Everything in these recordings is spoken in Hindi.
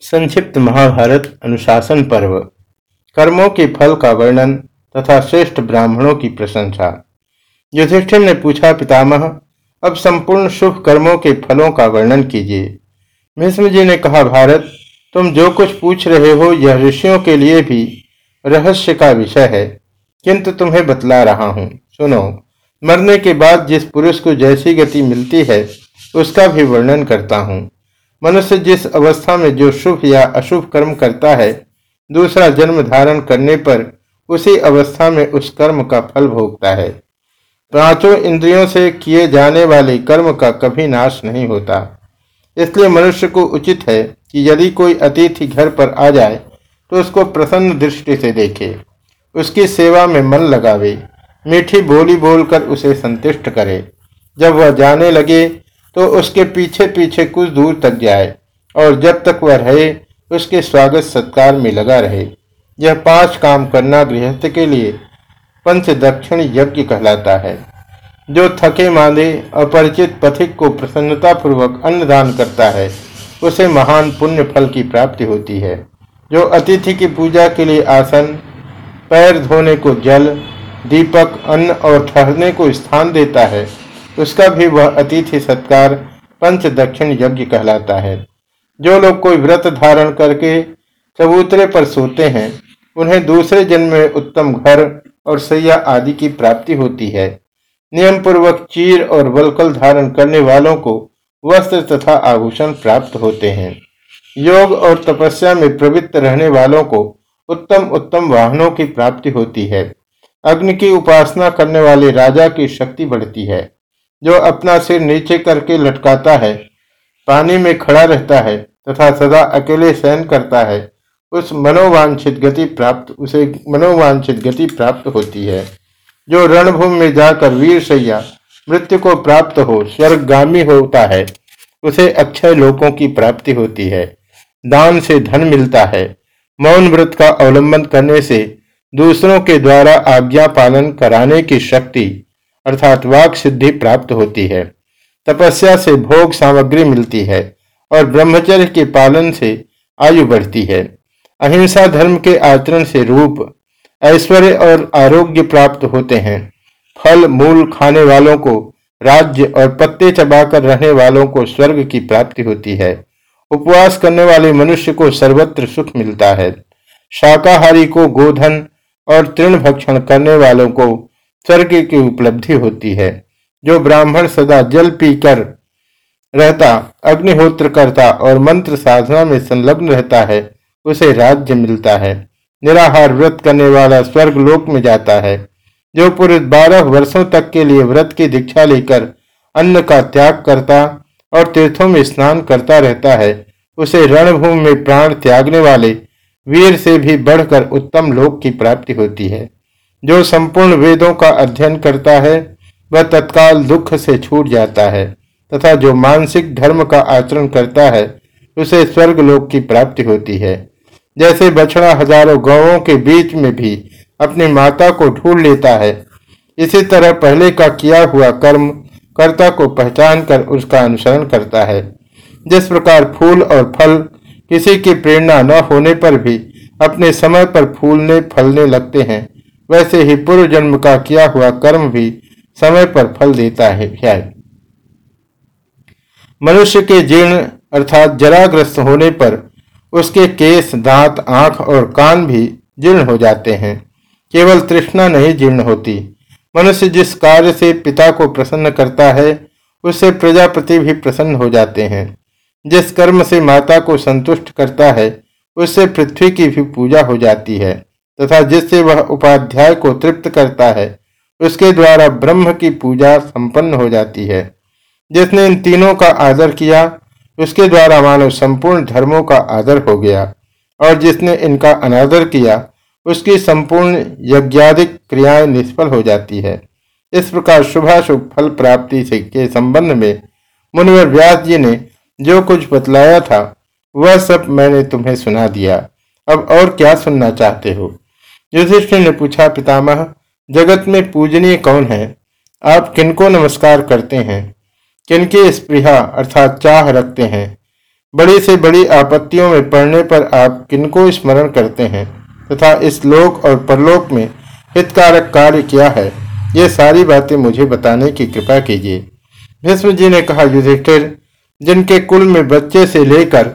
संक्षिप्त महाभारत अनुशासन पर्व। कर्मों के फल का वर्णन तथा श्रेष्ठ ब्राह्मणों की प्रशंसा। युधिष्ठिर ने पूछा, पितामह, अब संपूर्ण शुभ कर्मों के फलों का वर्णन कीजिए। भीष्म जी ने कहा, भारत, तुम जो कुछ पूछ रहे हो, यह ऋषियों के लिए भी रहस्य का विषय है। किंतु तुम्हें बतला रहा हूँ, सुनो, मरने के बाद जिस पुरुष को जैसी गति मिलती है, उसका भी वर्णन करता हूँ। मनुष्य जिस अवस्था में जो शुभ या अशुभ कर्म करता है, दूसरा जन्म धारण करने पर उसी अवस्था में उस कर्म का फल भोगता है। पाँचों इंद्रियों से किए जाने वाले कर्म का कभी नाश नहीं होता। इसलिए मनुष्य को उचित है कि यदि कोई अतिथि घर पर आ जाए तो उसको प्रसन्न दृष्टि से देखे, उसकी सेवा में मन लगावे, मीठी बोली बोलकर उसे संतुष्ट करे। जब वह जाने लगे तो उसके पीछे पीछे कुछ दूर तक जाए, और जब तक वह रहे, उसके स्वागत सत्कार में लगा रहे। यह पाँच काम करना गृहस्थ के लिए पंच दक्षिण यज्ञ कहलाता है। जो थके मांदे, अपरिचित पथिक को प्रसन्नता पूर्वक अन्नदान करता है, उसे महान पुण्य फल की प्राप्ति होती है। जो अतिथि की पूजा के लिए आसन, पैर धोने को जल, दीपक, अन्न और ठहरने को स्थान देता है उसका भी वह अतिथि सत्कार पंच दक्षिण यज्ञ कहलाता है। जो लोग कोई व्रत धारण करके चबूतरे पर सोते हैं, उन्हें दूसरे जन्म में उत्तम घर और सैया आदि की प्राप्ति होती है। नियम पूर्वक चीर और वलकल धारण करने वालों को वस्त्र तथा आभूषण प्राप्त होते हैं। योग और तपस्या में प्रवृत्त रहने वालों को उत्तम उत्तम वाहनों की प्राप्ति होती है। अग्नि की उपासना करने वाले राजा की शक्ति बढ़ती है। जो अपना सिर नीचे करके लटकाता है, पानी में खड़ा रहता है तथा सदा अकेले सहन करता है, उस मनोवांछित गति प्राप्त, उसे मनोवांछित गति प्राप्त होती है। जो रणभूमि में जाकर वीर सैया मृत्यु को प्राप्त हो स्वर्गामी होता है, उसे अक्षय लोकों की प्राप्ति होती है। दान से धन मिलता है। मौन व्रत का अवलंबन करने से दूसरों के द्वारा आज्ञा पालन कराने की शक्ति अर्थात वाक सिद्धि प्राप्त होती है। तपस्या से भोग सामग्री मिलती है और ब्रह्मचर्य के पालन से आयु बढ़ती है। अहिंसा धर्म के आचरण से रूप, ऐश्वर्य और आरोग्य प्राप्त होते हैं। फल, मूल खाने वालों को राज्य और पत्ते चबाकर रहने वालों को स्वर्ग की प्राप्ति होती है। उपवास करने वाले मनुष्य को सर्वत्र सुख मिलता है। शाकाहारी को गोधन और तृण भक्षण करने वालों को स्वर्ग की उपलब्धि होती है। जो ब्राह्मण सदा जल पीकर रहता, अग्निहोत्र करता और मंत्र साधना में संलग्न रहता है, उसे राज्य मिलता है। निराहार व्रत करने वाला स्वर्ग लोक में जाता है। जो पुरुष बारह वर्षों तक के लिए व्रत की दीक्षा लेकर अन्न का त्याग करता और तीर्थों में स्नान करता रहता है, उसे रणभूमि में प्राण त्यागने वाले वीर से भी बढ़कर उत्तम लोक की प्राप्ति होती है। जो संपूर्ण वेदों का अध्ययन करता है, वह तत्काल दुख से छूट जाता है, तथा जो मानसिक धर्म का आचरण करता है, उसे स्वर्ग लोक की प्राप्ति होती है। जैसे बछड़ा हज़ारों गौों के बीच में भी अपनी माता को ढूंढ लेता है, इसी तरह पहले का किया हुआ कर्म कर्ता को पहचान कर उसका अनुसरण करता है। जिस प्रकार फूल और फल किसी की प्रेरणा न होने पर भी अपने समय पर फूलने, फलने लगते हैं वैसे ही पूर्व जन्म का किया हुआ कर्म भी समय पर फल देता है मनुष्य के जीर्ण अर्थात जराग्रस्त होने पर उसके केस, दांत, आँख और कान भी जीर्ण हो जाते हैं। केवल तृष्णा नहीं जीर्ण होती। मनुष्य जिस कार्य से पिता को प्रसन्न करता है, उससे प्रजापति भी प्रसन्न हो जाते हैं। जिस कर्म से माता को संतुष्ट करता है, उससे पृथ्वी की भी पूजा हो जाती है। तथा जिससे वह उपाध्याय को तृप्त करता है, उसके द्वारा ब्रह्म की पूजा संपन्न हो जाती है। जिसने इन तीनों का आदर किया, उसके द्वारा मानव संपूर्ण धर्मों का आदर हो गया, और जिसने इनका अनादर किया, उसकी संपूर्ण यज्ञाधिक क्रियाएँ निष्फल हो जाती है। इस प्रकार शुभाशुभ फल प्राप्ति से के संबंध में मुनिवर व्यास जी ने जो कुछ बतलाया था, वह सब मैंने तुम्हें सुना दिया। अब और क्या सुनना चाहते हो? युधिष्ठिर ने पूछा, पितामह, जगत में पूजनीय कौन है? आप किनको नमस्कार करते हैं? किनकी स्पृहा अर्थात चाह रखते हैं? बड़ी से बड़ी आपत्तियों में पड़ने पर आप किनको स्मरण करते हैं? तथा इस लोक और परलोक में हितकारक कार्य क्या है? ये सारी बातें मुझे बताने की कृपा कीजिए। भीष्म जी ने कहा, युधिष्ठिर, जिनके कुल में बच्चे से लेकर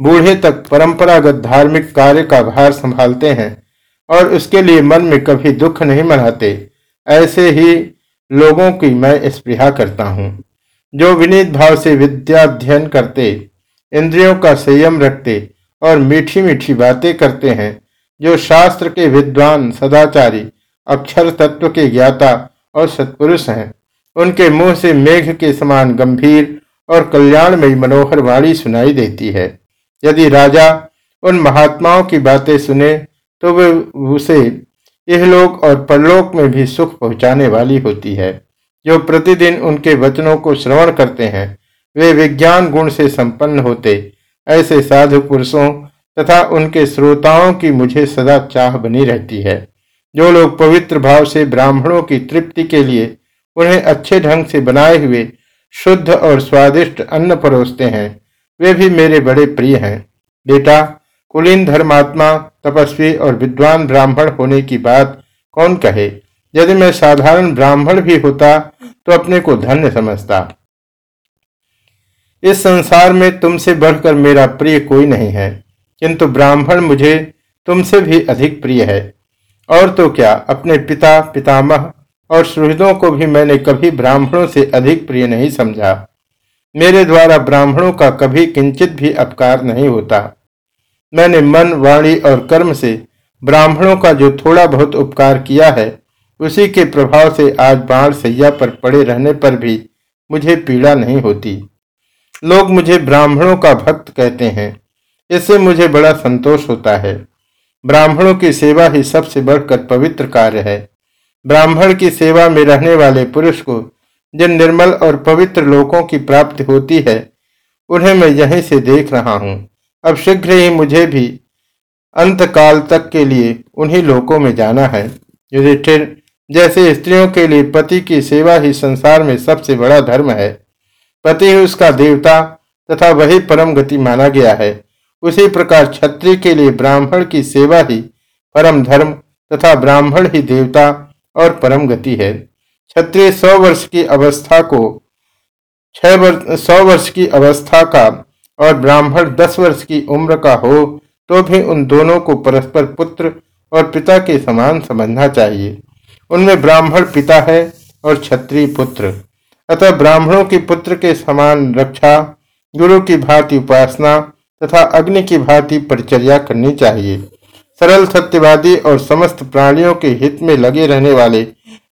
बूढ़े तक परंपरागत धार्मिक कार्य का भार संभालते हैं और उसके लिए मन में कभी दुख नहीं मनाते। ऐसे ही लोगों की मैं स्पृहा करता हूँ। जो विनीत भाव से विद्याध्ययन करते, इंद्रियों का संयम रखते और मीठी मीठी बातें करते हैं, जो शास्त्र के विद्वान, सदाचारी, अक्षर तत्व के ज्ञाता और सत्पुरुष हैं, उनके मुँह से मेघ के समान गंभीर और कल्याणमयी मनोहर वाणी सुनाई देती है। यदि राजा उन महात्माओं की बातें सुने तो वे उसे इहलोक और परलोक में भी सुख पहुँचाने वाली होती है। जो प्रतिदिन उनके वचनों को श्रवण करते हैं, वे विज्ञान गुण से संपन्न होते, ऐसे साधु पुरुषों तथा उनके श्रोताओं की मुझे सदा चाह बनी रहती है। जो लोग पवित्र भाव से ब्राह्मणों की तृप्ति के लिए उन्हें अच्छे ढंग से बनाए हुए शुद्ध और स्वादिष्ट अन्न परोसते हैं, वे भी मेरे बड़े प्रिय हैं। बेटा कुलीन धर्मात्मा, तपस्वी और विद्वान ब्राह्मण होने की बात कौन कहे? यदि मैं साधारण ब्राह्मण भी होता तो अपने को धन्य समझता। इस संसार में तुमसे बढ़कर मेरा प्रिय कोई नहीं है, किंतु ब्राह्मण मुझे तुमसे भी अधिक प्रिय है। और तो क्या, अपने पिता, पितामह और सुहृदों को भी मैंने कभी ब्राह्मणों से अधिक प्रिय नहीं समझा। मेरे द्वारा ब्राह्मणों का कभी किंचित भी अपकार नहीं होता। मैंने मन, वाणी और कर्म से ब्राह्मणों का जो थोड़ा बहुत उपकार किया है, उसी के प्रभाव से आज बाढ़ सैया पर पड़े रहने पर भी मुझे पीड़ा नहीं होती। लोग मुझे ब्राह्मणों का भक्त कहते हैं। इससे मुझे बड़ा संतोष होता है। ब्राह्मणों की सेवा ही सबसे बढ़कर पवित्र कार्य है। ब्राह्मण की सेवा में रहने वाले पुरुष को जिन निर्मल और पवित्र लोकों की प्राप्ति होती है, उन्हें मैं यहीं से देख रहा हूँ। अब शीघ्र ही मुझे भी अंत काल तक के लिए उन्हीं लोकों में जाना है। युधिष्ठिर, जैसे स्त्रियों के लिए पति की सेवा ही संसार में सबसे बड़ा धर्म है, पति ही उसका देवता तथा वही परम गति माना गया है। उसी प्रकार क्षत्रिय के लिए ब्राह्मण की सेवा ही परम धर्म तथा ब्राह्मण ही देवता और परम गति है। क्षत्रिय सौ वर्ष की अवस्था को, छह वर्ष सौ वर्ष की अवस्था का और ब्राह्मण दस वर्ष की उम्र का हो तो भी उन दोनों को परस्पर पुत्र और पिता के समान समझना चाहिए। उनमें ब्राह्मण पिता है और क्षत्रिय पुत्र। अतः ब्राह्मणों की पुत्र के समान रक्षा, गुरु की भांति उपासना तथा अग्नि की भांति परिचर्या करनी चाहिए। सरल सत्यवादी और समस्त प्राणियों के हित में लगे रहने वाले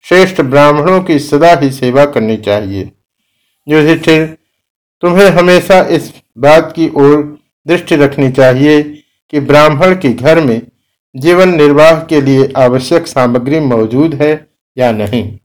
श्रेष्ठ ब्राह्मणों की सदा ही सेवा करनी चाहिए। युधिष्ठिर, तुम्हें हमेशा इस बात की ओर दृष्टि रखनी चाहिए कि ब्राह्मण के घर में जीवन निर्वाह के लिए आवश्यक सामग्री मौजूद है या नहीं।